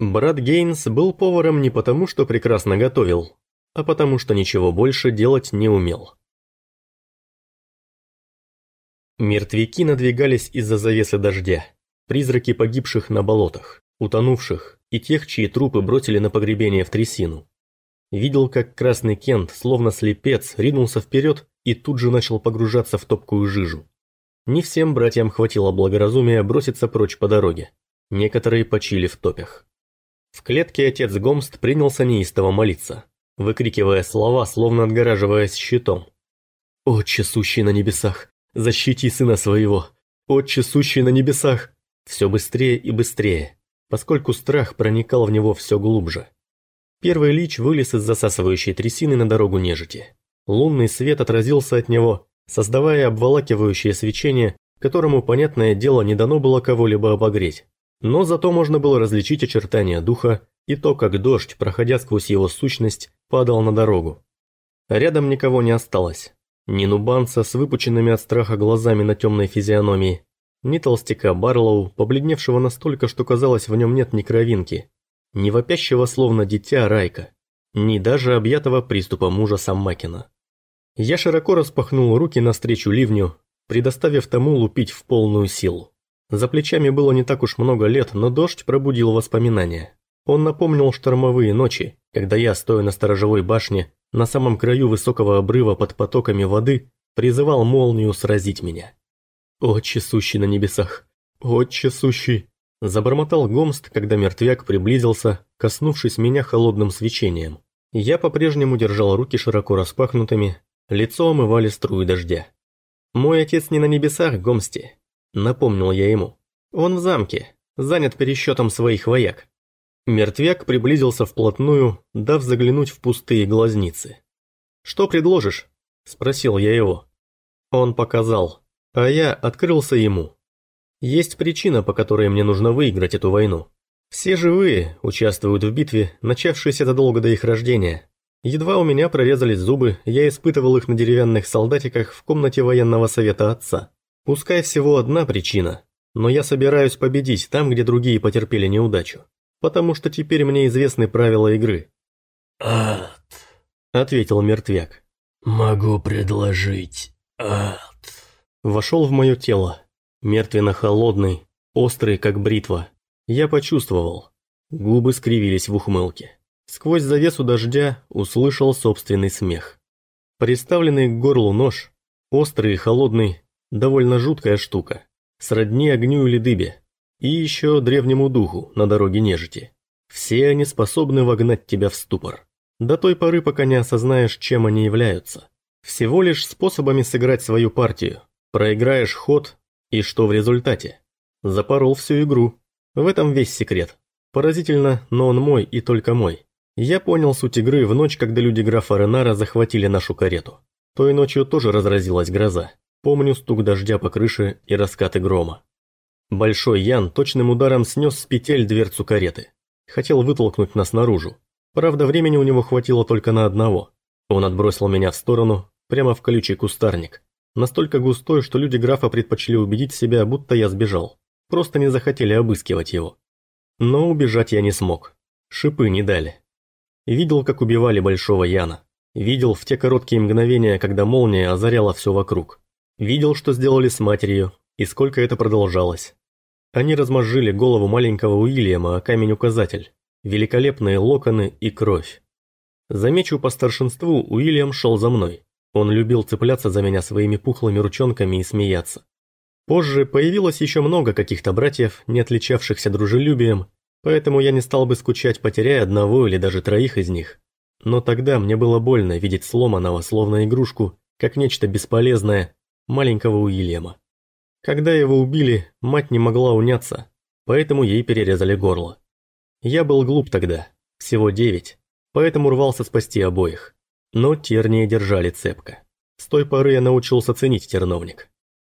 Брат Гейнс был поваром не потому, что прекрасно готовил, а потому что ничего больше делать не умел. Мертвяки надвигались из-за завесы дождя, призраки погибших на болотах, утонувших и тех, чьи трупы бросили на погребение в трясину. Видел, как красный Кент, словно слепец, ринулся вперед и тут же начал погружаться в топкую жижу. Не всем братьям хватило благоразумия броситься прочь по дороге. Некоторые почили в топях. В клетке отец Гомст принялся неистово молиться, выкрикивая слова, словно отгораживаясь щитом. «Отче, сущий на небесах, защити сына своего! Отче, сущий на небесах!» Все быстрее и быстрее, поскольку страх проникал в него все глубже. Первый лич вылез из засасывающей трясины на дорогу нежити. Лунный свет отразился от него, создавая обволакивающее свечение, которому, понятное дело, не дано было кого-либо обогреть. Но зато можно было различить очертания духа и то, как дождь, проходя сквозь его сущность, падал на дорогу. Рядом никого не осталось. Ни нубанца с выпученными от страха глазами на темной физиономии, ни толстяка Барлоу, побледневшего настолько, что казалось в нем нет ни кровинки, ни вопящего словно дитя Райка, ни даже объятого приступом ужаса Макина. Я широко распахнул руки навстречу ливню, предоставив тому лупить в полную силу. За плечами было не так уж много лет, но дождь пробудил воспоминания. Он напомнил штормовые ночи, когда я, стоя на сторожевой башне, на самом краю высокого обрыва под потоками воды, призывал молнию сразить меня. «Отче сущий на небесах! Отче сущий!» Забормотал Гомст, когда мертвяк приблизился, коснувшись меня холодным свечением. Я по-прежнему держал руки широко распахнутыми, лицо омывали струи дождя. «Мой отец не на небесах, Гомсти. Напомнил я ему. Он в замке, занят пересчетом своих вояк. Мертвяк приблизился вплотную, дав заглянуть в пустые глазницы. «Что предложишь?» – спросил я его. Он показал, а я открылся ему. Есть причина, по которой мне нужно выиграть эту войну. Все живые участвуют в битве, начавшейся задолго до их рождения. Едва у меня прорезались зубы, я испытывал их на деревянных солдатиках в комнате военного совета отца. Пускай всего одна причина, но я собираюсь победить там, где другие потерпели неудачу. Потому что теперь мне известны правила игры. «Ад», — ответил мертвяк. «Могу предложить ад». Вошел в мое тело, мертвенно-холодный, острый, как бритва. Я почувствовал. Губы скривились в ухмылке. Сквозь завесу дождя услышал собственный смех. Приставленный к горлу нож, острый и холодный, Довольно жуткая штука. Сродни огню или дыбе. И еще древнему духу на дороге нежити. Все они способны вогнать тебя в ступор. До той поры, пока не осознаешь, чем они являются. Всего лишь способами сыграть свою партию. Проиграешь ход, и что в результате? Запорол всю игру. В этом весь секрет. Поразительно, но он мой и только мой. Я понял суть игры в ночь, когда люди графа Ренара захватили нашу карету. Той ночью тоже разразилась гроза. Помню стук дождя по крыше и раскаты грома. Большой Ян точным ударом снес с петель дверцу кареты. Хотел вытолкнуть нас наружу. Правда, времени у него хватило только на одного. Он отбросил меня в сторону, прямо в колючий кустарник. Настолько густой, что люди графа предпочли убедить себя, будто я сбежал. Просто не захотели обыскивать его. Но убежать я не смог. Шипы не дали. Видел, как убивали Большого Яна. Видел в те короткие мгновения, когда молния озаряла все вокруг. Видел, что сделали с матерью, и сколько это продолжалось. Они размозжили голову маленького Уильяма о камень-указатель, великолепные локоны и кровь. Замечу по старшинству, Уильям шел за мной. Он любил цепляться за меня своими пухлыми ручонками и смеяться. Позже появилось еще много каких-то братьев, не отличавшихся дружелюбием, поэтому я не стал бы скучать, потеряя одного или даже троих из них. Но тогда мне было больно видеть сломанного, словно игрушку, как нечто бесполезное, маленького Уильяма. Когда его убили, мать не могла уняться, поэтому ей перерезали горло. Я был глуп тогда, всего девять, поэтому рвался спасти обоих. Но тернии держали цепко. С той поры я научился ценить терновник.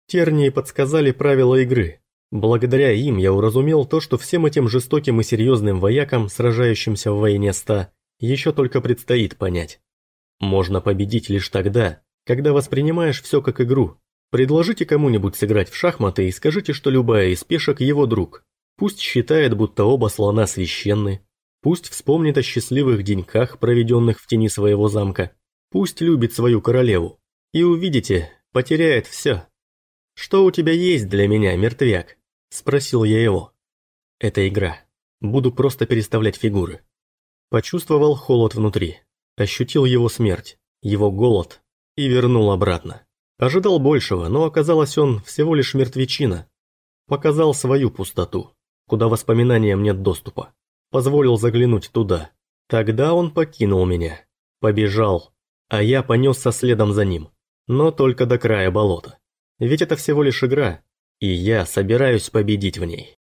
Тернии подсказали правила игры. Благодаря им я уразумел то, что всем этим жестоким и серьезным воякам, сражающимся в войне ста, еще только предстоит понять. Можно победить лишь тогда, когда воспринимаешь все как игру. Предложите кому-нибудь сыграть в шахматы и скажите, что любая из пешек его друг. Пусть считает, будто оба слона священны. Пусть вспомнит о счастливых деньках, проведенных в тени своего замка. Пусть любит свою королеву. И увидите, потеряет все. «Что у тебя есть для меня, мертвяк?» – спросил я его. «Это игра. Буду просто переставлять фигуры». Почувствовал холод внутри. Ощутил его смерть, его голод и вернул обратно. Ожидал большего, но оказалось он всего лишь мертвечина. Показал свою пустоту, куда воспоминаниям нет доступа. Позволил заглянуть туда. Тогда он покинул меня. Побежал, а я понесся следом за ним. Но только до края болота. Ведь это всего лишь игра, и я собираюсь победить в ней.